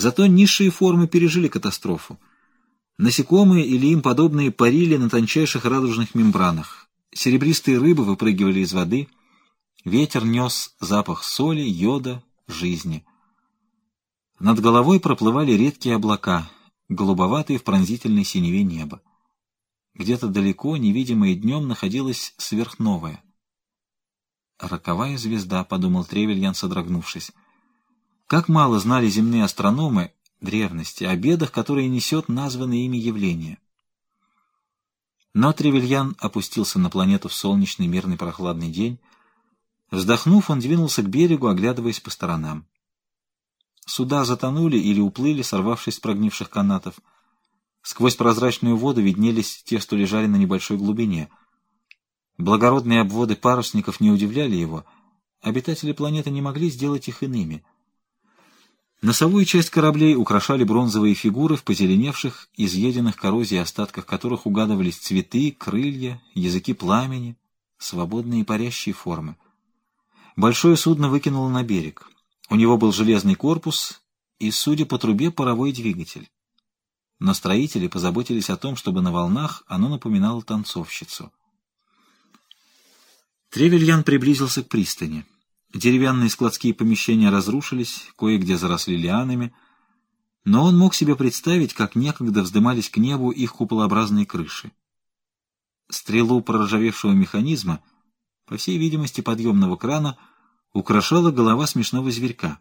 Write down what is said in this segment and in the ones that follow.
Зато низшие формы пережили катастрофу. Насекомые или им подобные парили на тончайших радужных мембранах. Серебристые рыбы выпрыгивали из воды. Ветер нес запах соли, йода, жизни. Над головой проплывали редкие облака, голубоватые в пронзительной синеве неба. Где-то далеко, невидимое днем, находилась сверхновая. «Роковая звезда», — подумал Тревельян, содрогнувшись. Как мало знали земные астрономы древности о бедах, которые несет названное ими явление. Но Тревельян опустился на планету в солнечный мирный прохладный день. Вздохнув, он двинулся к берегу, оглядываясь по сторонам. Суда затонули или уплыли, сорвавшись с прогнивших канатов. Сквозь прозрачную воду виднелись те, что лежали на небольшой глубине. Благородные обводы парусников не удивляли его. Обитатели планеты не могли сделать их иными — Носовую часть кораблей украшали бронзовые фигуры в позеленевших, изъеденных коррозией остатках которых угадывались цветы, крылья, языки пламени, свободные парящие формы. Большое судно выкинуло на берег. У него был железный корпус и, судя по трубе, паровой двигатель. Но строители позаботились о том, чтобы на волнах оно напоминало танцовщицу. Тревельян приблизился к пристани. Деревянные складские помещения разрушились, кое-где заросли лианами, но он мог себе представить, как некогда вздымались к небу их куполообразные крыши. Стрелу проржавевшего механизма, по всей видимости подъемного крана, украшала голова смешного зверька.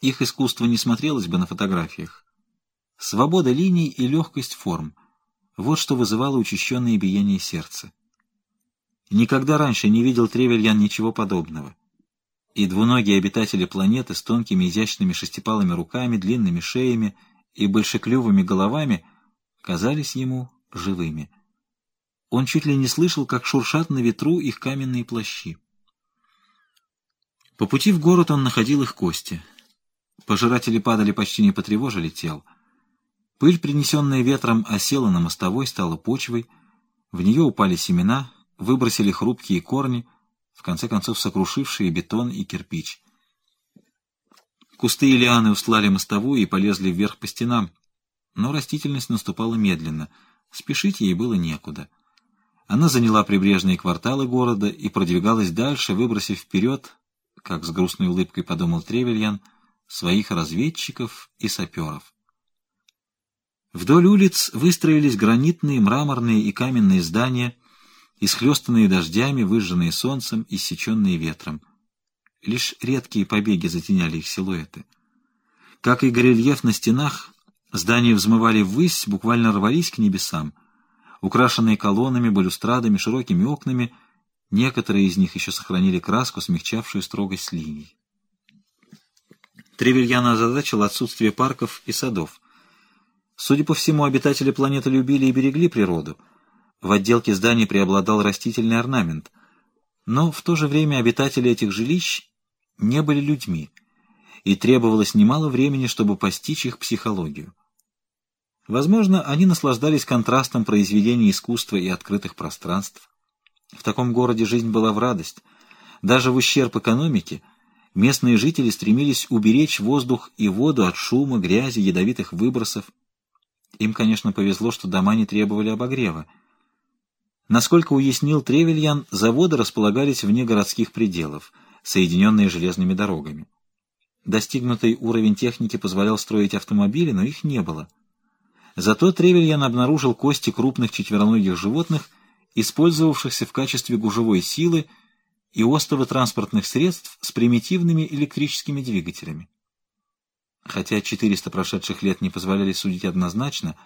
Их искусство не смотрелось бы на фотографиях. Свобода линий и легкость форм — вот что вызывало учащенное биение сердца. Никогда раньше не видел Тревельян ничего подобного. И двуногие обитатели планеты с тонкими изящными шестипалыми руками, длинными шеями и большеклювыми головами казались ему живыми. Он чуть ли не слышал, как шуршат на ветру их каменные плащи. По пути в город он находил их кости. Пожиратели падали почти не потревожили тел. Пыль, принесенная ветром, осела на мостовой, стала почвой, в нее упали семена — выбросили хрупкие корни, в конце концов сокрушившие бетон и кирпич. Кусты и лианы услали мостовую и полезли вверх по стенам, но растительность наступала медленно, спешить ей было некуда. Она заняла прибрежные кварталы города и продвигалась дальше, выбросив вперед, как с грустной улыбкой подумал Тревельян, своих разведчиков и саперов. Вдоль улиц выстроились гранитные, мраморные и каменные здания — исхлестанные дождями, выжженные солнцем, иссеченные ветром. Лишь редкие побеги затеняли их силуэты. Как и горельеф на стенах, здания взмывали ввысь, буквально рвались к небесам. Украшенные колоннами, балюстрадами, широкими окнами, некоторые из них еще сохранили краску, смягчавшую строгость линий. Тревельяна озадачил отсутствие парков и садов. Судя по всему, обитатели планеты любили и берегли природу — в отделке зданий преобладал растительный орнамент, но в то же время обитатели этих жилищ не были людьми, и требовалось немало времени, чтобы постичь их психологию. Возможно, они наслаждались контрастом произведений искусства и открытых пространств. В таком городе жизнь была в радость. Даже в ущерб экономике местные жители стремились уберечь воздух и воду от шума, грязи, ядовитых выбросов. Им, конечно, повезло, что дома не требовали обогрева. Насколько уяснил Тревельян, заводы располагались вне городских пределов, соединенные железными дорогами. Достигнутый уровень техники позволял строить автомобили, но их не было. Зато Тревельян обнаружил кости крупных четвероногих животных, использовавшихся в качестве гужевой силы и остовы транспортных средств с примитивными электрическими двигателями. Хотя 400 прошедших лет не позволяли судить однозначно,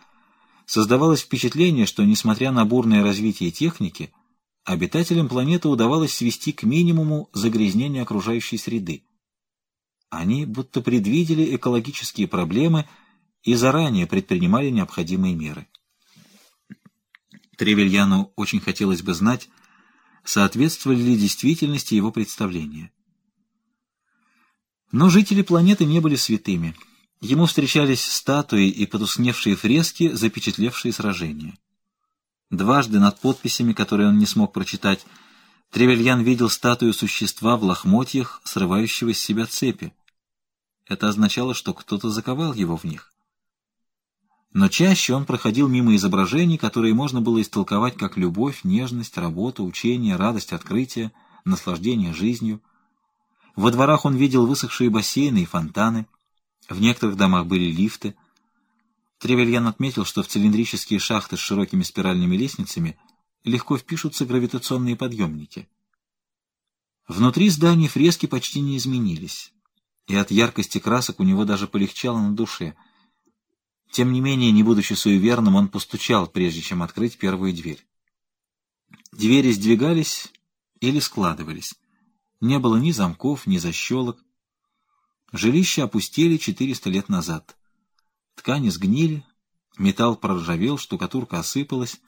Создавалось впечатление, что, несмотря на бурное развитие техники, обитателям планеты удавалось свести к минимуму загрязнение окружающей среды. Они будто предвидели экологические проблемы и заранее предпринимали необходимые меры. Тревельяну очень хотелось бы знать, соответствовали ли действительности его представления. Но жители планеты не были святыми. Ему встречались статуи и потускневшие фрески, запечатлевшие сражения. Дважды над подписями, которые он не смог прочитать, Тревельян видел статую существа в лохмотьях, срывающего с себя цепи. Это означало, что кто-то заковал его в них. Но чаще он проходил мимо изображений, которые можно было истолковать как любовь, нежность, работу, учение, радость открытия, наслаждение жизнью. Во дворах он видел высохшие бассейны и фонтаны, в некоторых домах были лифты. Тревельян отметил, что в цилиндрические шахты с широкими спиральными лестницами легко впишутся гравитационные подъемники. Внутри зданий фрески почти не изменились, и от яркости красок у него даже полегчало на душе. Тем не менее, не будучи суеверным, он постучал, прежде чем открыть первую дверь. Двери сдвигались или складывались. Не было ни замков, ни защелок. Жилища опустели 400 лет назад. Ткани сгнили, металл проржавел, штукатурка осыпалась,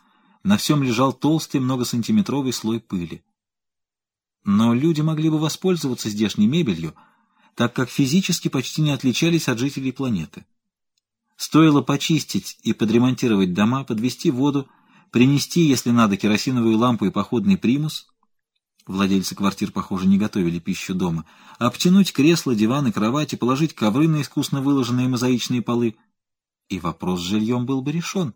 на всем лежал толстый многосантиметровый слой пыли. Но люди могли бы воспользоваться здешней мебелью, так как физически почти не отличались от жителей планеты. Стоило почистить и подремонтировать дома, подвести воду, принести, если надо, керосиновую лампу и походный примус. Владельцы квартир, похоже, не готовили пищу дома. Обтянуть кресла, диваны, кровати, положить ковры на искусно выложенные мозаичные полы. И вопрос с жильем был бы решен.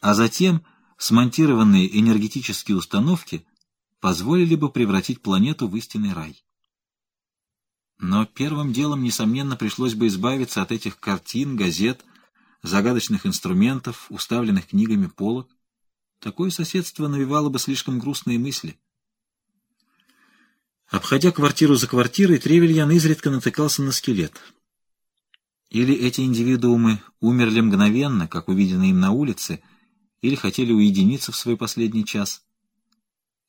А затем смонтированные энергетические установки позволили бы превратить планету в истинный рай. Но первым делом, несомненно, пришлось бы избавиться от этих картин, газет, загадочных инструментов, уставленных книгами полок. Такое соседство навевало бы слишком грустные мысли. Обходя квартиру за квартирой, Тревельян изредка натыкался на скелет. Или эти индивидуумы умерли мгновенно, как увидено им на улице, или хотели уединиться в свой последний час.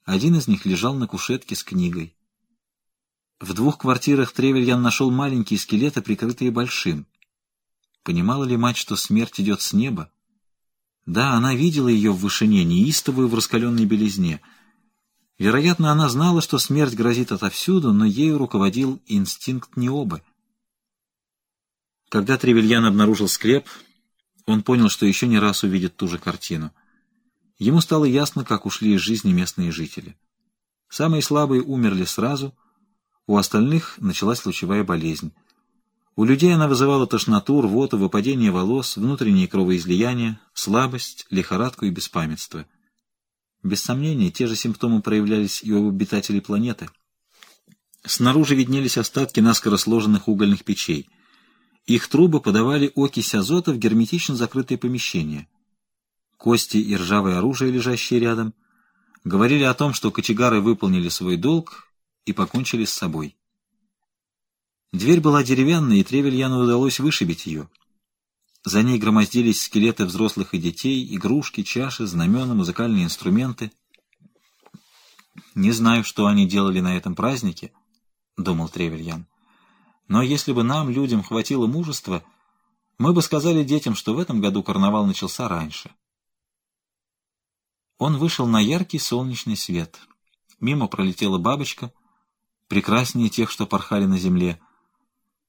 Один из них лежал на кушетке с книгой. В двух квартирах Тревельян нашел маленькие скелеты, прикрытые большим. Понимала ли мать, что смерть идет с неба? Да, она видела ее в вышине, неистовую в раскаленной белизне. Вероятно, она знала, что смерть грозит отовсюду, но ею руководил инстинкт необы. Когда Тревельян обнаружил склеп, он понял, что еще не раз увидит ту же картину. Ему стало ясно, как ушли из жизни местные жители. Самые слабые умерли сразу, у остальных началась лучевая болезнь. У людей она вызывала тошноту, рвоту, выпадение волос, внутреннее кровоизлияние, слабость, лихорадку и беспамятство. Без сомнения, те же симптомы проявлялись и у обитателей планеты. Снаружи виднелись остатки наскоро сложенных угольных печей — их трубы подавали окись азота в герметично закрытые помещения. Кости и ржавое оружие, лежащие рядом, говорили о том, что кочегары выполнили свой долг и покончили с собой. Дверь была деревянная, и Тревельяну удалось вышибить ее. За ней громоздились скелеты взрослых и детей, игрушки, чаши, знамена, музыкальные инструменты. «Не знаю, что они делали на этом празднике», — думал Тревельян. Но если бы нам, людям, хватило мужества, мы бы сказали детям, что в этом году карнавал начался раньше. Он вышел на яркий солнечный свет. Мимо пролетела бабочка, прекраснее тех, что порхали на земле.